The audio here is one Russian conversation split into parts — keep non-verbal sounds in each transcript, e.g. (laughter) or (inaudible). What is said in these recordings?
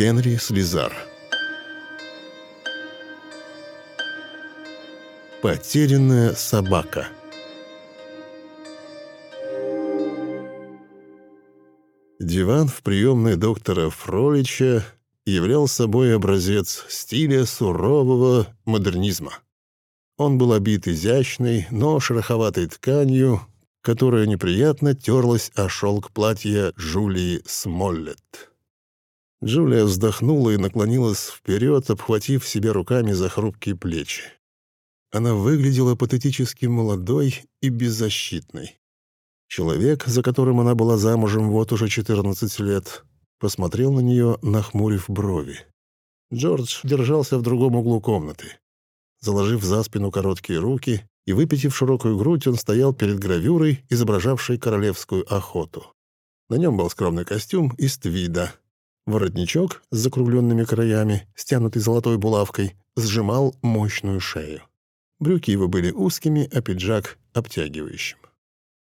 Генри Слизар Потерянная собака Диван в приемной доктора Фролича являл собой образец стиля сурового модернизма. Он был обит изящной, но шероховатой тканью, которая неприятно терлась о шелк платья Джулии Смоллет. Джулия вздохнула и наклонилась вперед, обхватив себя руками за хрупкие плечи. Она выглядела патетически молодой и беззащитной. Человек, за которым она была замужем вот уже 14 лет, посмотрел на нее, нахмурив брови. Джордж держался в другом углу комнаты. Заложив за спину короткие руки и выпитив широкую грудь, он стоял перед гравюрой, изображавшей королевскую охоту. На нем был скромный костюм из твида. Воротничок с закругленными краями, стянутый золотой булавкой, сжимал мощную шею. Брюки его были узкими, а пиджак — обтягивающим.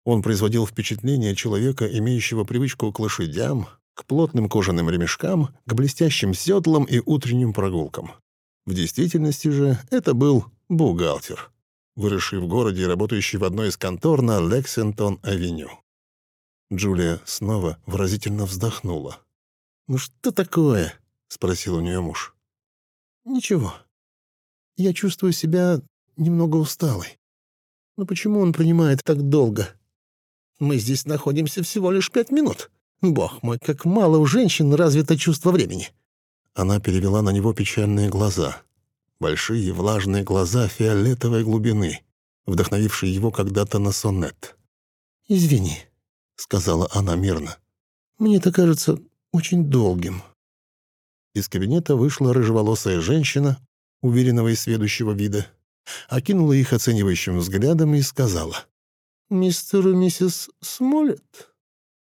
Он производил впечатление человека, имеющего привычку к лошадям, к плотным кожаным ремешкам, к блестящим седлам и утренним прогулкам. В действительности же это был бухгалтер, выросший в городе и работающий в одной из контор на Лексингтон-авеню. Джулия снова выразительно вздохнула. «Ну что такое?» — спросил у нее муж. «Ничего. Я чувствую себя немного усталой. Но почему он принимает так долго? Мы здесь находимся всего лишь пять минут. Бог мой, как мало у женщин развито чувство времени. Она перевела на него печальные глаза. Большие влажные глаза фиолетовой глубины, вдохновившие его когда-то на сонет. «Извини», — сказала она мирно. «Мне это кажется очень долгим». Из кабинета вышла рыжеволосая женщина, уверенного и сведущего вида, окинула их оценивающим взглядом и сказала. «Мистер и миссис Смолет,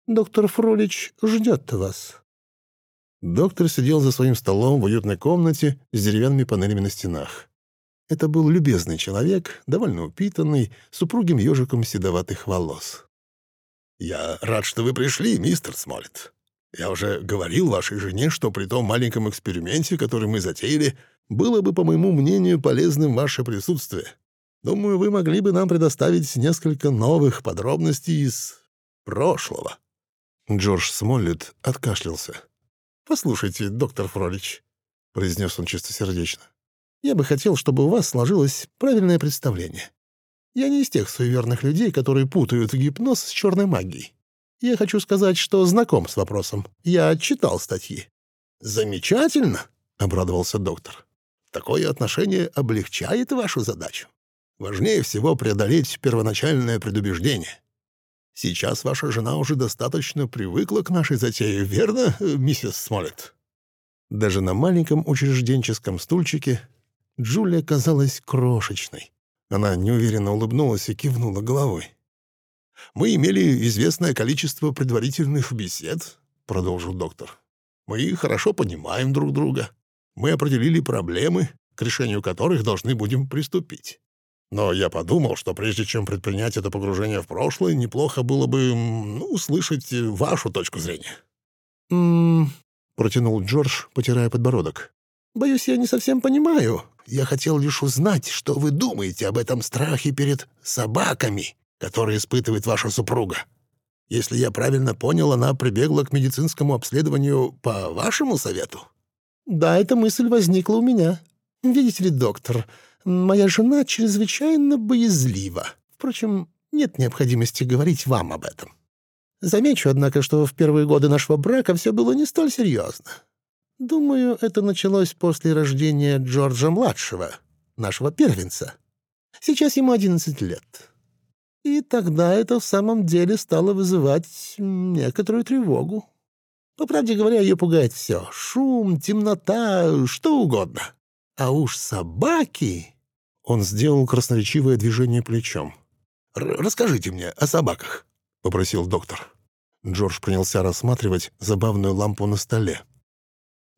доктор Фролич ждет вас». Доктор сидел за своим столом в уютной комнате с деревянными панелями на стенах. Это был любезный человек, довольно упитанный, с упругим ежиком седоватых волос. «Я рад, что вы пришли, мистер Смолет. Я уже говорил вашей жене, что при том маленьком эксперименте, который мы затеяли, было бы, по моему мнению, полезным ваше присутствие. Думаю, вы могли бы нам предоставить несколько новых подробностей из прошлого». Джордж Смоллет откашлялся. «Послушайте, доктор Фролич», — произнес он чистосердечно, «я бы хотел, чтобы у вас сложилось правильное представление. Я не из тех суеверных людей, которые путают гипноз с черной магией. Я хочу сказать, что знаком с вопросом. Я читал статьи». «Замечательно», — обрадовался доктор. «Такое отношение облегчает вашу задачу. Важнее всего преодолеть первоначальное предубеждение. Сейчас ваша жена уже достаточно привыкла к нашей затее, верно, миссис Смолет?» Даже на маленьком учрежденческом стульчике Джулия казалась крошечной. Она неуверенно улыбнулась и кивнула головой. «Мы имели известное количество предварительных бесед», — продолжил доктор. «Мы хорошо понимаем друг друга. Мы определили проблемы, к решению которых должны будем приступить. Но я подумал, что прежде чем предпринять это погружение в прошлое, неплохо было бы ну, услышать вашу точку зрения. «М-м-м», протянул Джордж, потирая подбородок. «Боюсь, я не совсем понимаю. Я хотел лишь узнать, что вы думаете об этом страхе перед собаками, который испытывает ваша супруга. Если я правильно понял, она прибегла к медицинскому обследованию по вашему совету?» «Да, эта мысль возникла у меня. Видите ли, доктор, Моя жена чрезвычайно боязлива. Впрочем, нет необходимости говорить вам об этом. Замечу, однако, что в первые годы нашего брака все было не столь серьезно. Думаю, это началось после рождения Джорджа-младшего, нашего первенца. Сейчас ему 11 лет. И тогда это в самом деле стало вызывать некоторую тревогу. По правде говоря, ее пугает все — шум, темнота, что угодно. А уж собаки... Он сделал красноречивое движение плечом. «Расскажите мне о собаках», — попросил доктор. Джордж принялся рассматривать забавную лампу на столе.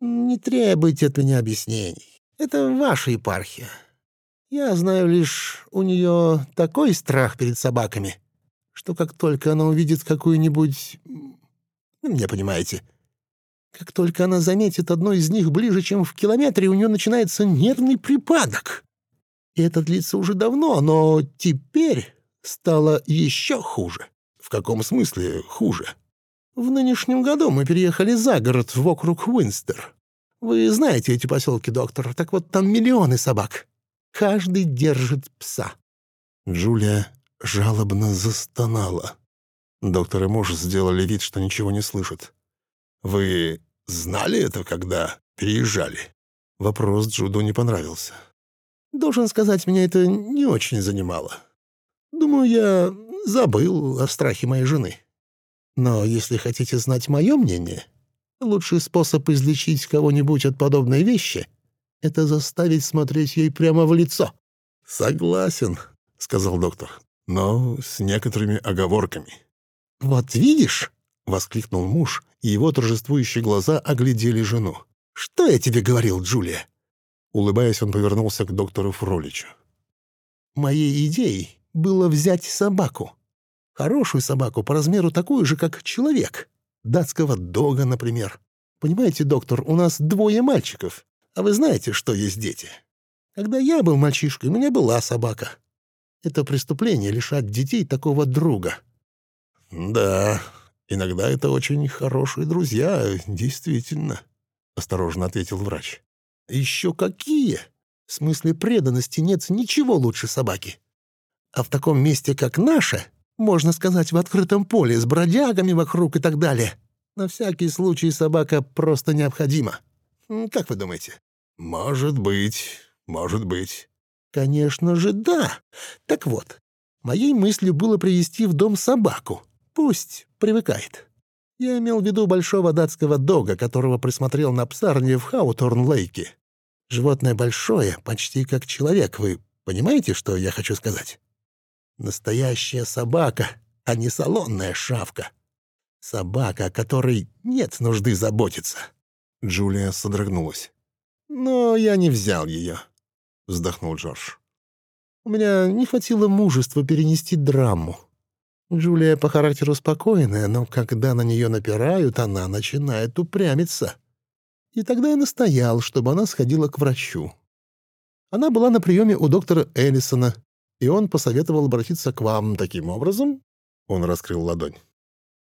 «Не требуйте от меня объяснений. Это ваша епархия. Я знаю лишь, у нее такой страх перед собаками, что как только она увидит какую-нибудь... Ну, мне понимаете. Как только она заметит одну из них ближе, чем в километре, у нее начинается нервный припадок. И это длится уже давно, но теперь стало еще хуже. В каком смысле хуже? В нынешнем году мы переехали за город в округ Уинстер. Вы знаете эти поселки, доктор, так вот там миллионы собак. Каждый держит пса». Джулия жалобно застонала. Доктор и муж сделали вид, что ничего не слышат. «Вы знали это, когда переезжали?» Вопрос Джуду не понравился. «Должен сказать, меня это не очень занимало. Думаю, я забыл о страхе моей жены. Но если хотите знать мое мнение, лучший способ излечить кого-нибудь от подобной вещи это заставить смотреть ей прямо в лицо». «Согласен», — сказал доктор, — «но с некоторыми оговорками». «Вот видишь?» — воскликнул муж, и его торжествующие глаза оглядели жену. «Что я тебе говорил, Джулия?» Улыбаясь, он повернулся к доктору Фроличу. «Моей идеей было взять собаку. Хорошую собаку по размеру такую же, как человек. Датского дога, например. Понимаете, доктор, у нас двое мальчиков. А вы знаете, что есть дети? Когда я был мальчишкой, у меня была собака. Это преступление лишать детей такого друга». «Да, иногда это очень хорошие друзья, действительно», — осторожно ответил врач. «Еще какие! В смысле преданности нет ничего лучше собаки. А в таком месте, как наше, можно сказать, в открытом поле, с бродягами вокруг и так далее, на всякий случай собака просто необходима. Как вы думаете?» «Может быть, может быть». «Конечно же, да. Так вот, моей мыслью было привести в дом собаку. Пусть привыкает. Я имел в виду большого датского дога, которого присмотрел на псарне в Хауторн-Лейке. Животное большое, почти как человек. Вы понимаете, что я хочу сказать? Настоящая собака, а не салонная шавка. Собака, о которой нет нужды заботиться». Джулия содрогнулась. «Но я не взял ее», — вздохнул Джордж. «У меня не хватило мужества перенести драму. Джулия по характеру спокойная, но когда на нее напирают, она начинает упрямиться. И тогда я настоял, чтобы она сходила к врачу. Она была на приеме у доктора Эллисона, и он посоветовал обратиться к вам таким образом». Он раскрыл ладонь.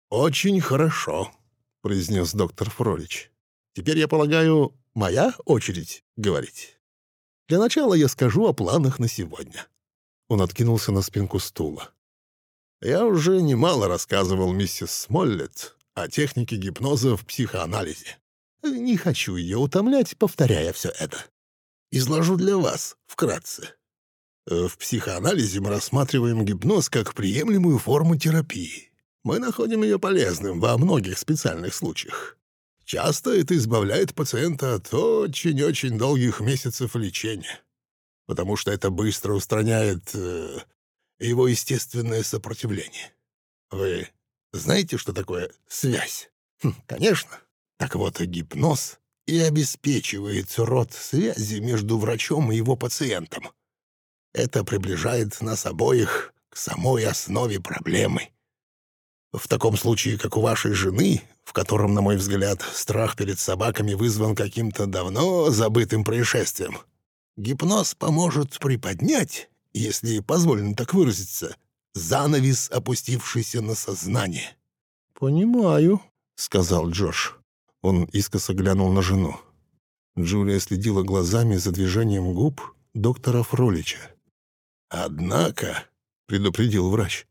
«Очень хорошо», — произнес доктор Фролич. Теперь, я полагаю, моя очередь говорить. Для начала я скажу о планах на сегодня». Он откинулся на спинку стула. «Я уже немало рассказывал миссис Смоллет о технике гипноза в психоанализе. Не хочу ее утомлять, повторяя все это. Изложу для вас вкратце. В психоанализе мы рассматриваем гипноз как приемлемую форму терапии. Мы находим ее полезным во многих специальных случаях. Часто это избавляет пациента от очень-очень долгих месяцев лечения, потому что это быстро устраняет э, его естественное сопротивление. Вы знаете, что такое связь? Хм, конечно. Так вот, гипноз и обеспечивает род связи между врачом и его пациентом. Это приближает нас обоих к самой основе проблемы. В таком случае, как у вашей жены, в котором, на мой взгляд, страх перед собаками вызван каким-то давно забытым происшествием. Гипноз поможет приподнять, если позволено так выразиться, занавес, опустившийся на сознание. «Понимаю», — сказал Джош. Он искоса глянул на жену. Джулия следила глазами за движением губ доктора Фролича. «Однако», — предупредил врач,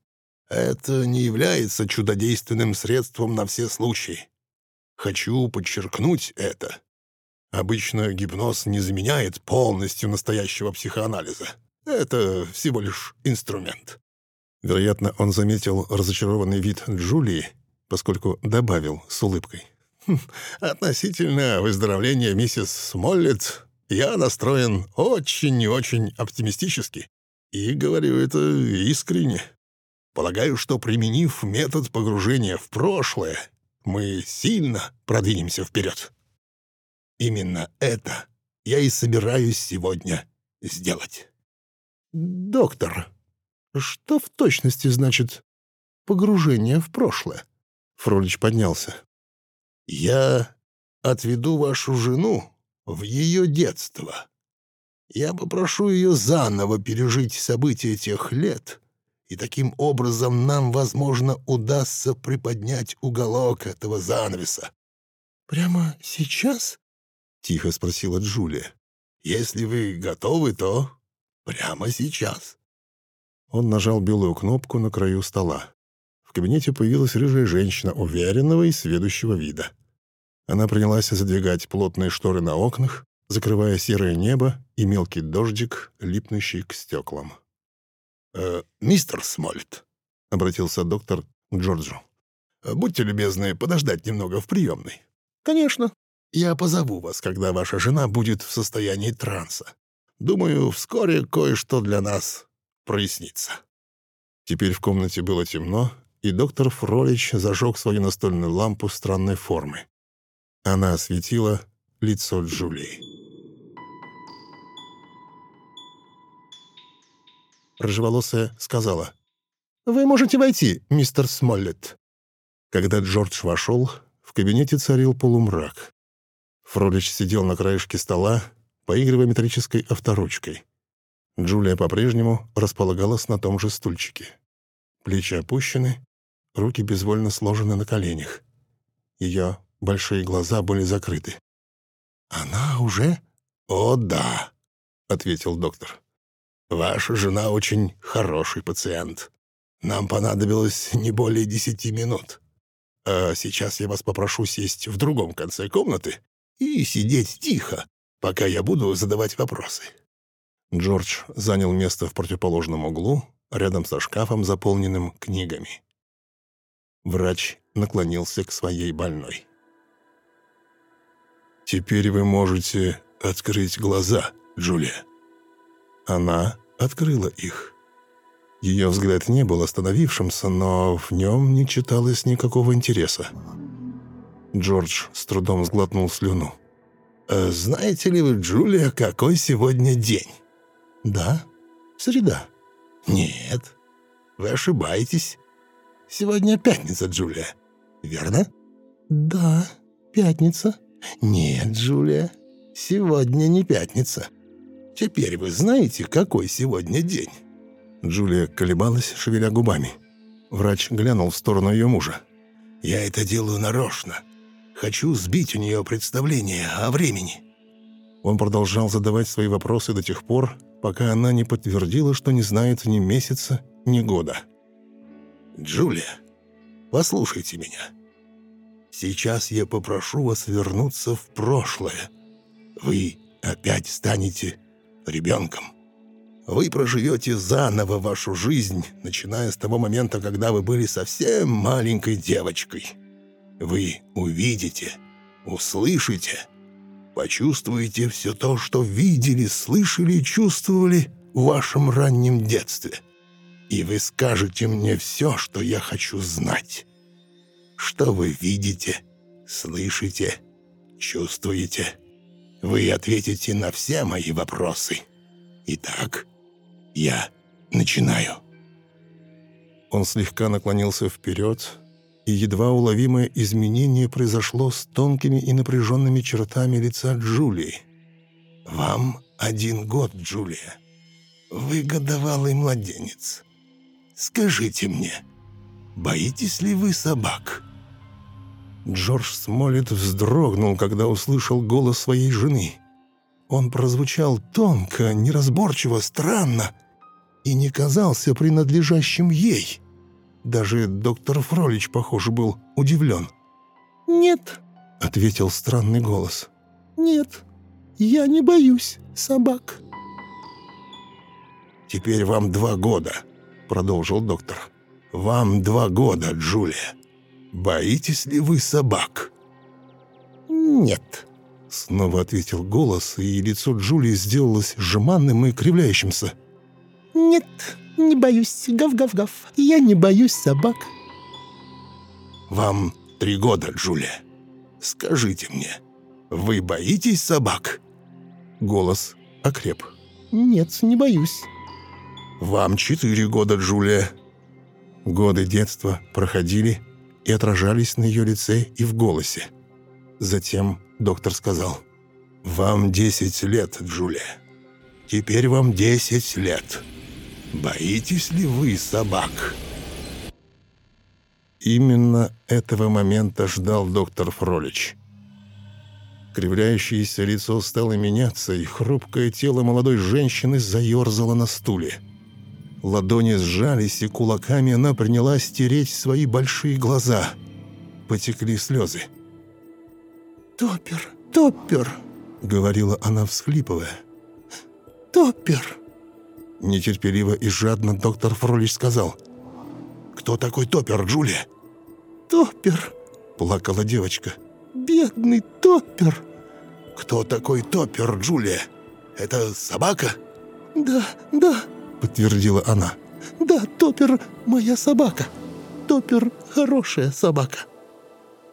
это не является чудодейственным средством на все случаи. Хочу подчеркнуть это. Обычно гипноз не заменяет полностью настоящего психоанализа. Это всего лишь инструмент. Вероятно, он заметил разочарованный вид Джулии, поскольку добавил с улыбкой. «Хм, «Относительно выздоровления миссис Смоллет я настроен очень и очень оптимистически. И говорю это искренне. Полагаю, что применив метод погружения в прошлое, мы сильно продвинемся вперед. Именно это я и собираюсь сегодня сделать. «Доктор, что в точности значит погружение в прошлое?» Фролич поднялся. «Я отведу вашу жену в ее детство. Я попрошу ее заново пережить события тех лет, и таким образом нам, возможно, удастся приподнять уголок этого занавеса. «Прямо сейчас?» — тихо спросила Джулия. «Если вы готовы, то прямо сейчас». Он нажал белую кнопку на краю стола. В кабинете появилась рыжая женщина, уверенного и сведущего вида. Она принялась задвигать плотные шторы на окнах, закрывая серое небо и мелкий дождик, липнущий к стеклам. «Э, «Мистер Смолет», — обратился доктор к Джорджу, — «будьте любезны подождать немного в приемной». «Конечно». «Я позову вас, когда ваша жена будет в состоянии транса. Думаю, вскоре кое-что для нас прояснится». Теперь в комнате было темно, и доктор Фролич зажег свою настольную лампу странной формы. Она осветила лицо Джулии. Рыжеволосая сказала. «Вы можете войти, мистер Смоллет». Когда Джордж вошел, в кабинете царил полумрак. Фролич сидел на краешке стола, поигрывая металлической авторучкой. Джулия по-прежнему располагалась на том же стульчике. Плечи опущены, руки безвольно сложены на коленях. Ее большие глаза были закрыты. «Она уже?» «О, да», — ответил доктор. «Ваша жена очень хороший пациент. Нам понадобилось не более десяти минут. А сейчас я вас попрошу сесть в другом конце комнаты и сидеть тихо, пока я буду задавать вопросы». Джордж занял место в противоположном углу, рядом со шкафом, заполненным книгами. Врач наклонился к своей больной. «Теперь вы можете открыть глаза, Джулия». Она открыла их. Ее взгляд не был остановившимся, но в нем не читалось никакого интереса. Джордж с трудом сглотнул слюну. «Э, «Знаете ли вы, Джулия, какой сегодня день?» «Да, среда». «Нет, вы ошибаетесь. Сегодня пятница, Джулия, верно?» «Да, пятница». «Нет, Джулия, сегодня не пятница. Теперь вы знаете, какой сегодня день?» Джулия колебалась, шевеля губами. Врач глянул в сторону ее мужа. «Я это делаю нарочно. Хочу сбить у нее представление о времени». Он продолжал задавать свои вопросы до тех пор, пока она не подтвердила, что не знает ни месяца, ни года. «Джулия, послушайте меня. Сейчас я попрошу вас вернуться в прошлое. Вы опять станете ребенком. Вы проживете заново вашу жизнь, начиная с того момента, когда вы были совсем маленькой девочкой. Вы увидите, услышите, почувствуете все то, что видели, слышали и чувствовали в вашем раннем детстве. И вы скажете мне все, что я хочу знать. Что вы видите, слышите, чувствуете. Вы ответите на все мои вопросы. Итак, я начинаю». Он слегка наклонился вперед, и едва уловимое изменение произошло с тонкими и напряженными чертами лица Джулии. «Вам один год, Джулия. Вы годовалый младенец. Скажите мне, боитесь ли вы собак?» Джордж Смоллет вздрогнул, когда услышал голос своей жены. Он прозвучал тонко, неразборчиво, странно и не казался принадлежащим ей. Даже доктор Фролич, похоже, был удивлен. «Нет», — ответил странный голос. «Нет, я не боюсь собак». «Теперь вам два года. — продолжил доктор. «Вам два года, Джулия. Боитесь ли вы собак?» «Нет». Снова ответил голос, и лицо Джулии сделалось жеманным и кривляющимся. «Нет, не боюсь. Гав-гав-гав. Я не боюсь собак». «Вам три года, Джулия. Скажите мне, вы боитесь собак?» Голос окреп. «Нет, не боюсь». «Вам четыре года, Джулия». Годы детства проходили и отражались на ее лице и в голосе. Затем доктор сказал, «Вам десять лет, Джулия. Теперь вам десять лет. Боитесь ли вы собак?» Именно этого момента ждал доктор Фролич. Кривляющееся лицо стало меняться, и хрупкое тело молодой женщины заерзало на стуле. Ладони сжались, и кулаками она принялась тереть свои большие глаза. Потекли слезы. «Топпер, Топпер», — говорила она, всхлипывая. «Топпер». Нетерпеливо и жадно доктор Фролич сказал. «Кто такой Топпер, Джулия?» «Топпер», — плакала девочка. «Бедный Топпер». «Кто такой Топпер, Джулия? Это собака?» «Да, да», — подтвердила она. «Да, Топпер — моя собака. Топпер — хорошая собака».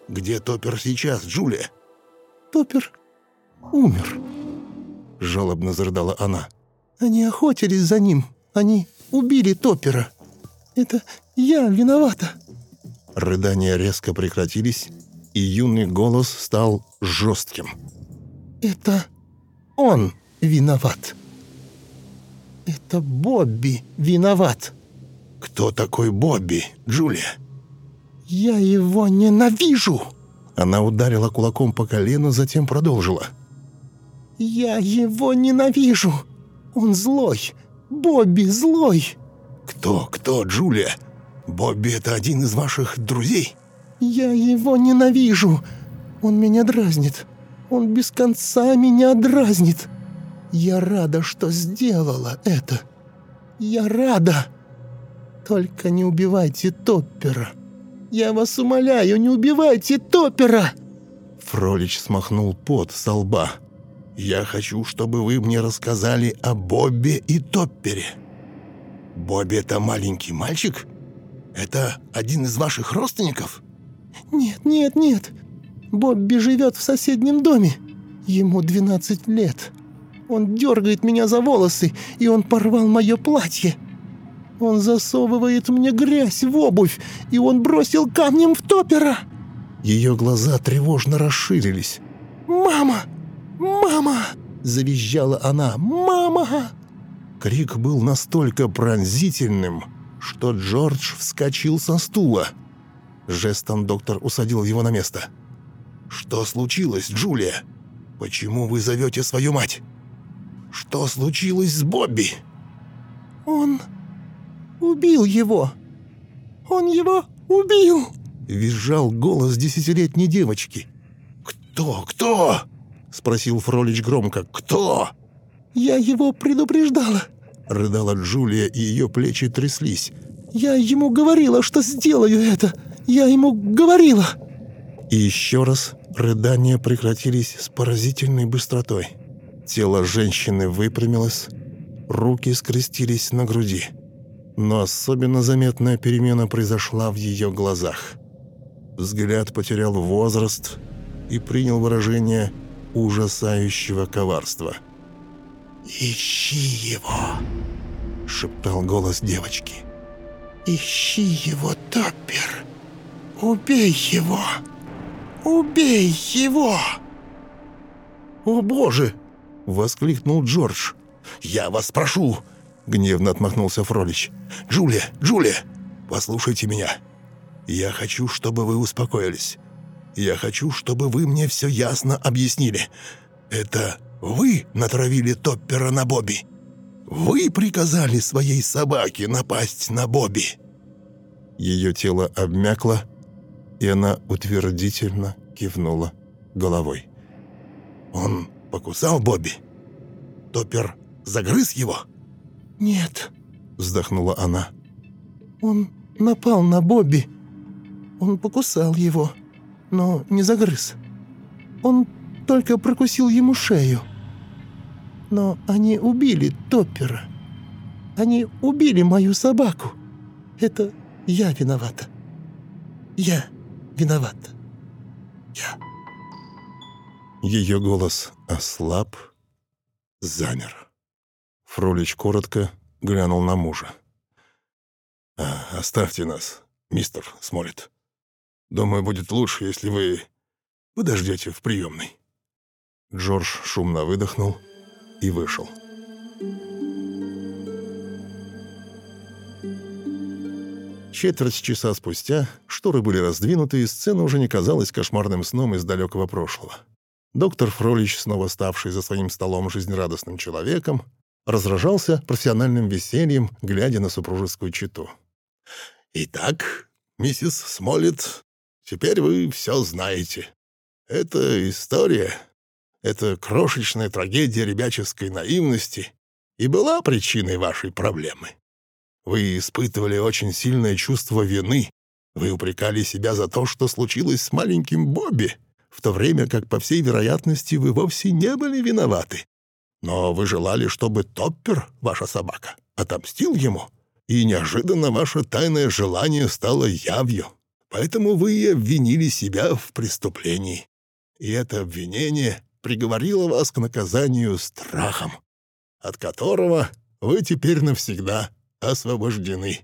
«Где Топпер сейчас, Джулия?» «Топпер умер», — жалобно зарыдала она. «Они охотились за ним. Они убили Топпера. Это я виновата». Рыдания резко прекратились, и юный голос стал жестким. «Это он виноват. Это Бобби виноват». «Кто такой Бобби, Джулия?» «Я его ненавижу!» Она ударила кулаком по колену, затем продолжила. «Я его ненавижу! Он злой! Бобби злой!» «Кто, кто, Джулия? Бобби — это один из ваших друзей?» «Я его ненавижу! Он меня дразнит! Он без конца меня дразнит! Я рада, что сделала это! Я рада! Только не убивайте Топпера! Я вас умоляю, не убивайте Топпера!» Фролич смахнул пот со лба. «Я хочу, чтобы вы мне рассказали о Бобби и Топпере. Бобби — это маленький мальчик? Это один из ваших родственников?» «Нет, нет, нет. Бобби живет в соседнем доме. Ему 12 лет. Он дергает меня за волосы, и он порвал мое платье. Он засовывает мне грязь в обувь, и он бросил камнем в топера». Ее глаза тревожно расширились. «Мама! Мама!» – завизжала она. «Мама!» Крик был настолько пронзительным, что Джордж вскочил со стула. Жестом доктор усадил его на место. «Что случилось, Джулия? Почему вы зовете свою мать? Что случилось с Бобби?» «Он убил его! Он его убил!» Визжал голос десятилетней девочки. «Кто? Кто?» — спросил Фролич громко. «Кто?» «Я его предупреждала!» — рыдала Джулия, и ее плечи тряслись. «Я ему говорила, что сделаю это! Я ему говорила!» И еще раз рыдания прекратились с поразительной быстротой. Тело женщины выпрямилось, руки скрестились на груди. Но особенно заметная перемена произошла в ее глазах. Взгляд потерял возраст и принял выражение ужасающего коварства. «Ищи его!» — шептал голос девочки. «Ищи его, Топпер! Убей его! Убей его!» «О, Боже!» — воскликнул Джордж. «Я вас прошу!» — гневно отмахнулся Фролич. «Джулия! Джулия! Послушайте меня! Я хочу, чтобы вы успокоились. Я хочу, чтобы вы мне все ясно объяснили. Это вы натравили Топпера на Бобби? Вы приказали своей собаке напасть на Бобби?» Ее тело обмякло, и она утвердительно кивнула головой. «Он покусал Бобби? Топпер загрыз его?» «Нет», — вздохнула она. Он напал на Бобби. Он покусал его, но не загрыз. Он только прокусил ему шею. Но они убили Топпера. Они убили мою собаку. Это я виновата. Я виновата. Я. Ее голос ослаб, замер. Фролич коротко глянул на мужа. «А, «Оставьте нас, мистер Смолет. Думаю, будет лучше, если вы подождете в приемной». Джордж шумно выдохнул и вышел. Четверть часа спустя шторы были раздвинуты, и сцена уже не казалась кошмарным сном из далекого прошлого. Доктор Фролич, снова ставший за своим столом жизнерадостным человеком, разражался профессиональным весельем, глядя на супружескую чету. «Итак, миссис Смолет, теперь вы все знаете. Это история, это крошечная трагедия ребяческой наивности и была причиной вашей проблемы. Вы испытывали очень сильное чувство вины. Вы упрекали себя за то, что случилось с маленьким Бобби, в то время как, по всей вероятности, вы вовсе не были виноваты. Но вы желали, чтобы Топпер, ваша собака, отомстил ему, и неожиданно ваше тайное желание стало явью. Поэтому вы и обвинили себя в преступлении. И это обвинение приговорило вас к наказанию страхом, от которого вы теперь навсегда освобождены».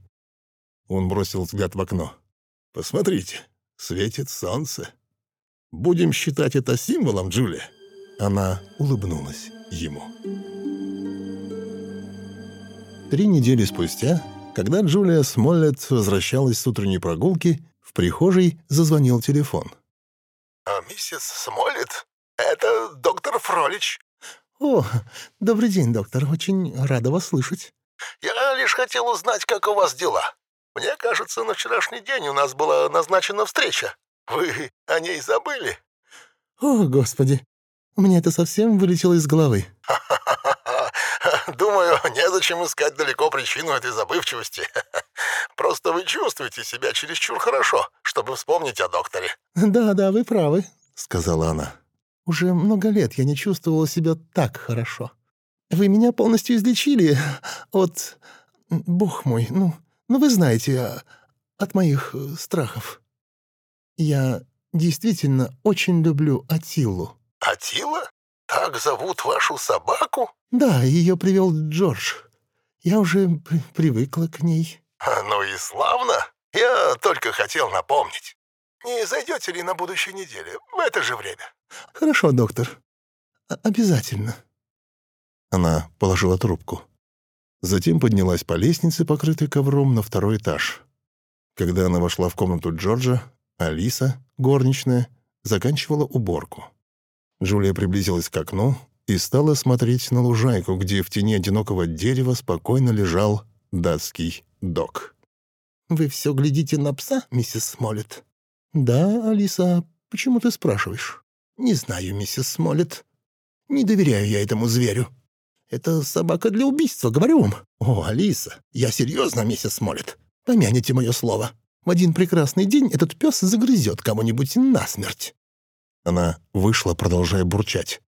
Он бросил взгляд в окно. «Посмотрите, светит солнце. Будем считать это символом, Джулия?» Она улыбнулась ему. Три недели спустя, когда Джулия Смоллет возвращалась с утренней прогулки, в прихожей зазвонил телефон. «А миссис Смоллет, это доктор Фролич». «О, добрый день, доктор. Очень рада вас слышать». Я лишь хотел узнать, как у вас дела. Мне кажется, на вчерашний день у нас была назначена встреча. Вы о ней забыли?» «О, Господи! У меня это совсем вылетело из головы». (laughs) Думаю, незачем искать далеко причину этой забывчивости. (laughs) Просто вы чувствуете себя чересчур хорошо, чтобы вспомнить о докторе». «Да-да, вы правы», — сказала она. «Уже много лет я не чувствовала себя так хорошо». Вы меня полностью излечили от... Бог мой, ну, ну вы знаете, а, от моих э, страхов. Я действительно очень люблю Атилу». «Атила? Так зовут вашу собаку?» «Да, ее привел Джордж. Я уже при привыкла к ней». «Ну и славно. Я только хотел напомнить. Не зайдете ли на будущей неделе, в это же время?» «Хорошо, доктор. Обязательно». Она положила трубку. Затем поднялась по лестнице, покрытой ковром, на второй этаж. Когда она вошла в комнату Джорджа, Алиса, горничная, заканчивала уборку. Джулия приблизилась к окну и стала смотреть на лужайку, где в тени одинокого дерева спокойно лежал датский док. «Вы все глядите на пса, миссис Смолет?» «Да, Алиса, почему ты спрашиваешь?» «Не знаю, миссис Смолет. Не доверяю я этому зверю». Это собака для убийства, говорю вам. О, Алиса, я серьезно, миссис Смолет. Помяните мое слово. В один прекрасный день этот пес загрызет кого-нибудь насмерть». Она вышла, продолжая бурчать.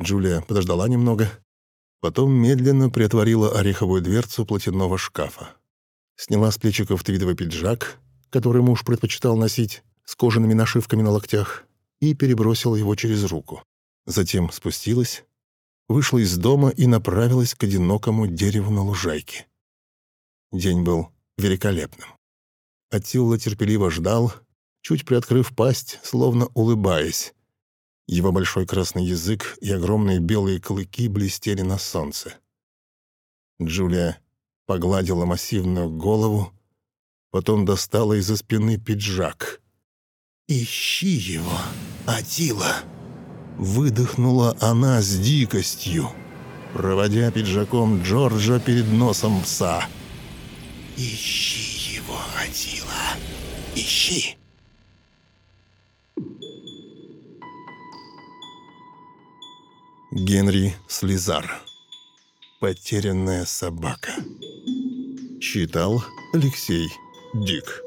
Джулия подождала немного, потом медленно приотворила ореховую дверцу платяного шкафа. Сняла с плечиков твидовый пиджак, который муж предпочитал носить, с кожаными нашивками на локтях, и перебросила его через руку. Затем спустилась, вышла из дома и направилась к одинокому дереву на лужайке. День был великолепным. Атилла терпеливо ждал, чуть приоткрыв пасть, словно улыбаясь. Его большой красный язык и огромные белые клыки блестели на солнце. Джулия погладила массивную голову, потом достала из-за спины пиджак. «Ищи его, Атила!» Выдохнула она с дикостью, проводя пиджаком Джорджа перед носом пса. «Ищи его, Атила! Ищи!» Генри Слезар. Потерянная собака. Читал Алексей Дик.